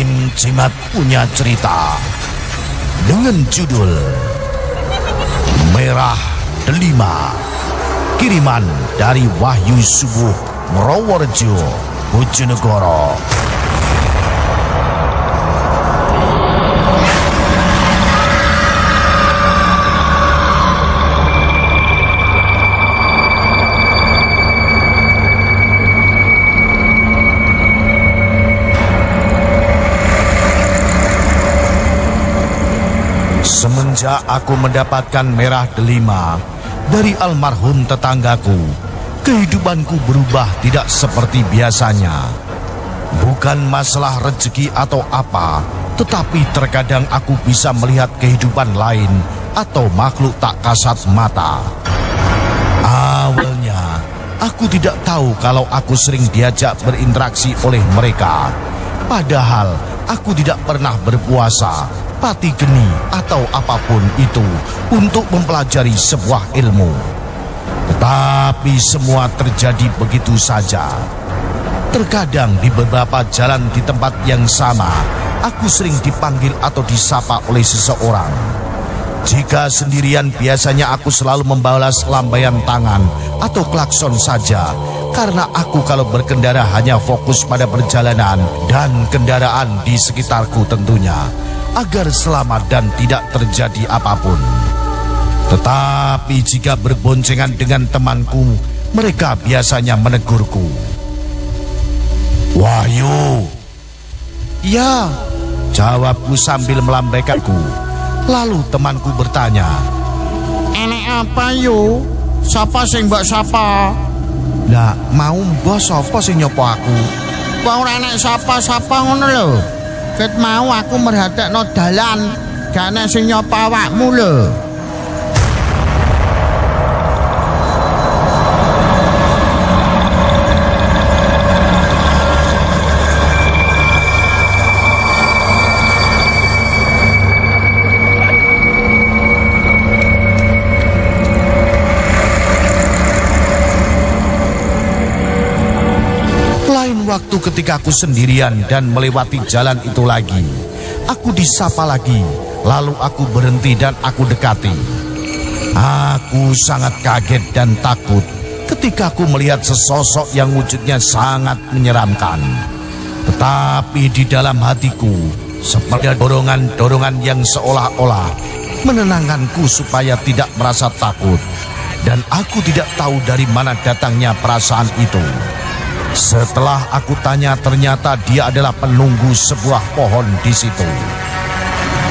Jimat punya cerita dengan judul Merah Delima. Kiriman dari Wahyu Subuh Meroworjo, Bojonegoro. Aku mendapatkan merah delima dari almarhum tetanggaku, kehidupanku berubah tidak seperti biasanya. Bukan masalah rezeki atau apa, tetapi terkadang aku bisa melihat kehidupan lain atau makhluk tak kasat mata. Awalnya, aku tidak tahu kalau aku sering diajak berinteraksi oleh mereka. Padahal aku tidak pernah berpuasa, pati geni atau apa pun itu untuk mempelajari sebuah ilmu. Tetapi semua terjadi begitu saja. Terkadang di beberapa jalan di tempat yang sama, aku sering dipanggil atau disapa oleh seseorang. Jika sendirian biasanya aku selalu membalas lambaian tangan atau klakson saja karena aku kalau berkendara hanya fokus pada perjalanan dan kendaraan di sekitarku tentunya agar selamat dan tidak terjadi apa pun. Tetapi jika berboncengan dengan temanku, mereka biasanya menegurku. Wahyu. Ya, jawabku sambil melambaikanku. Lalu temanku bertanya, Enek apa yo? Sapa sing mbak sapa? Lah, mau mbah sapa sing nyopo aku? Ora enek sapa-sapa ngono lho. Ket mau aku merhatekno dalan, gak enek sing nyapa awakmu lho. Waktu ketika aku sendirian dan melewati jalan itu lagi. Aku disapa lagi, lalu aku berhenti dan aku dekati. Aku sangat kaget dan takut ketika aku melihat sesosok yang wujudnya sangat menyeramkan. Tetapi di dalam hatiku, seperti dorongan-dorongan yang seolah-olah menenangkanku supaya tidak merasa takut. Dan aku tidak tahu dari mana datangnya perasaan itu. Setelah aku tanya ternyata dia adalah penunggu sebuah pohon di situ.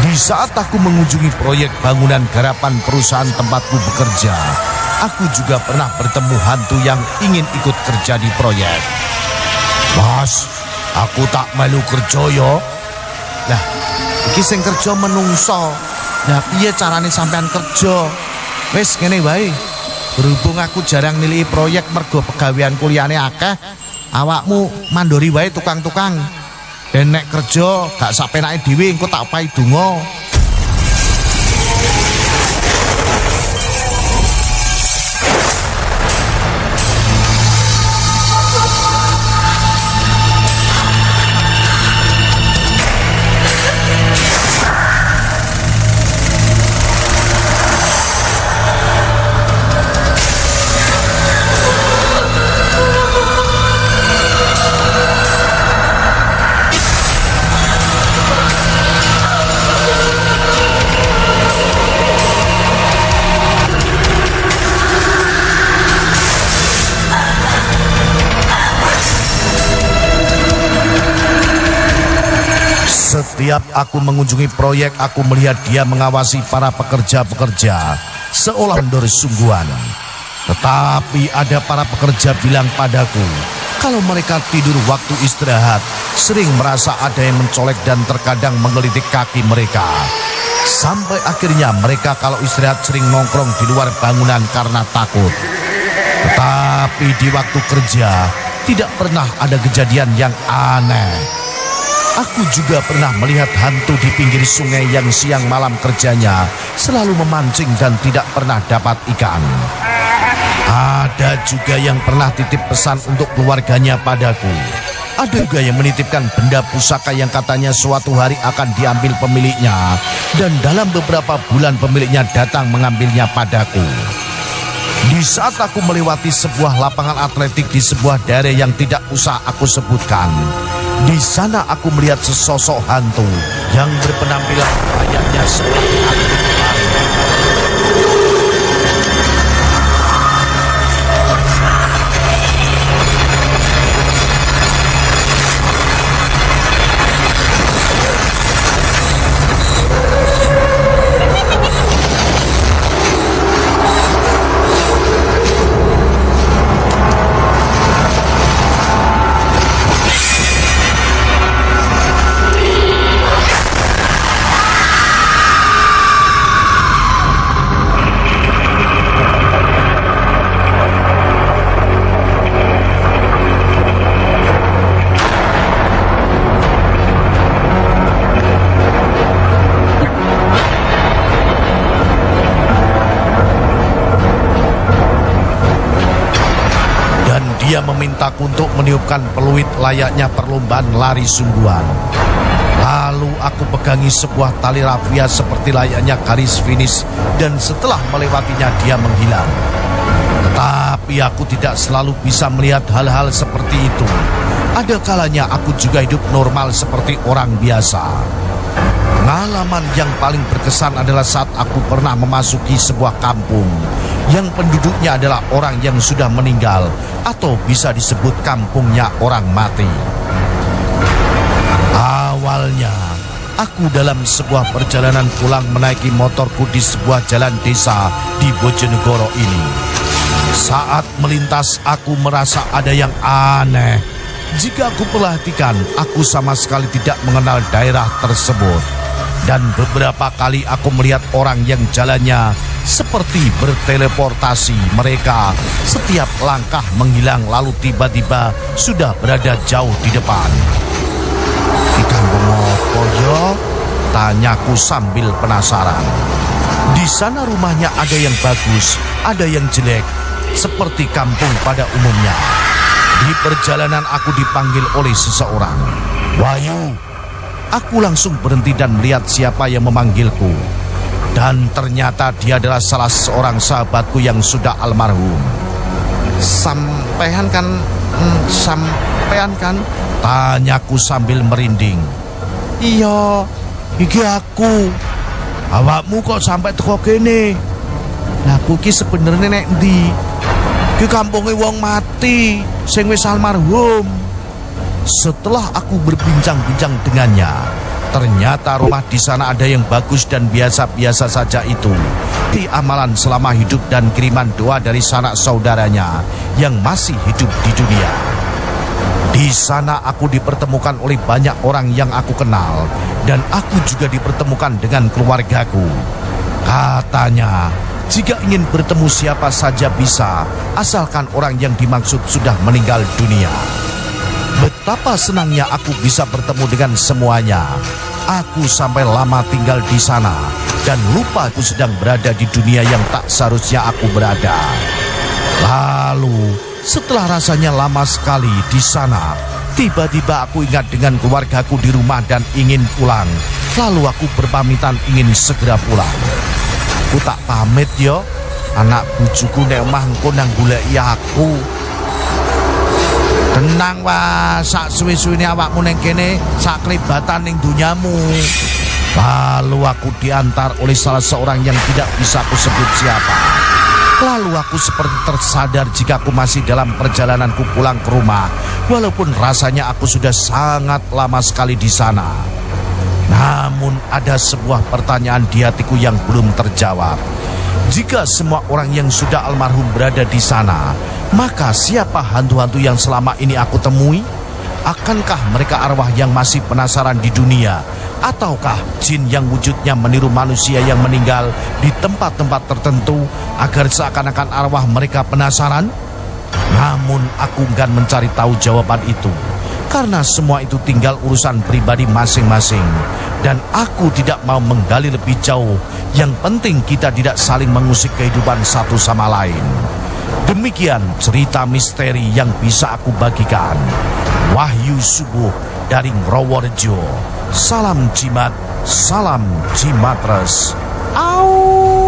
Di saat aku mengunjungi proyek bangunan garapan perusahaan tempatku bekerja, aku juga pernah bertemu hantu yang ingin ikut kerja di proyek. Mas, aku tak melu kerja yo. Lah, iki sing kerja menungso. Lah piye carane sampean kerja? Wis ngene wae. Berhubung aku jarang nilai proyek mergo pegawean kuliahane akeh, awakmu mandori wae tukang-tukang. Ben nek kerja gak sak penake dhewe engko tak pahi donga. Setiap aku mengunjungi proyek, aku melihat dia mengawasi para pekerja-pekerja seolah kendor sungguhan. Tetapi ada para pekerja bilang padaku, kalau mereka tidur waktu istirahat, sering merasa ada yang mencolek dan terkadang menggelitik kaki mereka. Sampai akhirnya mereka kalau istirahat sering nongkrong di luar bangunan karena takut. Tetapi di waktu kerja, tidak pernah ada kejadian yang aneh. Aku juga pernah melihat hantu di pinggir sungai yang siang malam kerjanya selalu memancing dan tidak pernah dapat ikan. Ada juga yang pernah titip pesan untuk keluarganya padaku Ada juga yang menitipkan benda pusaka yang katanya suatu hari akan diambil pemiliknya dan dalam beberapa bulan pemiliknya datang mengambilnya padaku. Di saat aku melewati sebuah lapangan atletik di sebuah daerah yang tidak usah aku sebutkan, di sana aku melihat sesosok hantu yang berpenampilan layaknya seperti aku Memintaku untuk meniupkan peluit layaknya perlombaan lari sungguhan. Lalu aku pegangi sebuah tali rafia seperti layaknya garis finish dan setelah melewatinya dia menghilang. Tetapi aku tidak selalu bisa melihat hal-hal seperti itu. Ada kalanya aku juga hidup normal seperti orang biasa. Pengalaman yang paling berkesan adalah saat aku pernah memasuki sebuah kampung yang penduduknya adalah orang yang sudah meninggal atau bisa disebut kampungnya orang mati. Awalnya, aku dalam sebuah perjalanan pulang menaiki motorku di sebuah jalan desa di Bojonegoro ini. Saat melintas, aku merasa ada yang aneh. Jika aku perhatikan, aku sama sekali tidak mengenal daerah tersebut. Dan beberapa kali aku melihat orang yang jalannya seperti berteleportasi mereka setiap langkah menghilang lalu tiba-tiba sudah berada jauh di depan. Kampung apa yo? Tanyaku sambil penasaran. Di sana rumahnya ada yang bagus, ada yang jelek, seperti kampung pada umumnya. Di perjalanan aku dipanggil oleh seseorang. Wahyu, aku langsung berhenti dan melihat siapa yang memanggilku. Dan ternyata dia adalah salah seorang sahabatku yang sudah almarhum. Sampean kan, hmm, sampean kan? Tanyaku sambil merinding. Iya, iki aku. Awakmu kok sampai teko kene? Lah aku ki sebenarnya nek ndi? Ki kampunge wong mati sing wis almarhum. Setelah aku berbincang-bincang dengannya, Ternyata rumah di sana ada yang bagus dan biasa-biasa saja itu. Di amalan selama hidup dan kiriman doa dari sanak saudaranya yang masih hidup di dunia. Di sana aku dipertemukan oleh banyak orang yang aku kenal dan aku juga dipertemukan dengan keluargaku. Katanya, jika ingin bertemu siapa saja bisa, asalkan orang yang dimaksud sudah meninggal dunia. Betapa senangnya aku bisa bertemu dengan semuanya. Aku sampai lama tinggal di sana dan lupa aku sedang berada di dunia yang tak seharusnya aku berada. Lalu, setelah rasanya lama sekali di sana, tiba-tiba aku ingat dengan keluargaku di rumah dan ingin pulang. Lalu aku berpamitan ingin segera pulang. Aku tak pamit yo, anak bujuku nek omah engko nang goleki aku. Tenang wah, sak suwi-suwine awakmu ning kene, sak kelibatan ning dunyamu. Lalu aku diantar oleh salah seorang yang tidak bisa aku sebut siapa. Lalu aku seperti tersadar jika aku masih dalam perjalananku pulang ke rumah, walaupun rasanya aku sudah sangat lama sekali di sana. Namun ada sebuah pertanyaan di hatiku yang belum terjawab. Jika semua orang yang sudah almarhum berada di sana, maka siapa hantu-hantu yang selama ini aku temui? Akankah mereka arwah yang masih penasaran di dunia? Ataukah jin yang wujudnya meniru manusia yang meninggal di tempat-tempat tertentu agar seakan-akan arwah mereka penasaran? Namun aku enggan mencari tahu jawaban itu karena semua itu tinggal urusan pribadi masing-masing dan aku tidak mau menggali lebih jauh. Yang penting kita tidak saling mengusik kehidupan satu sama lain. Demikian cerita misteri yang bisa aku bagikan. Wahyu Subuh dari Ngroworejo. Salam jimat, salam jimatres. Au.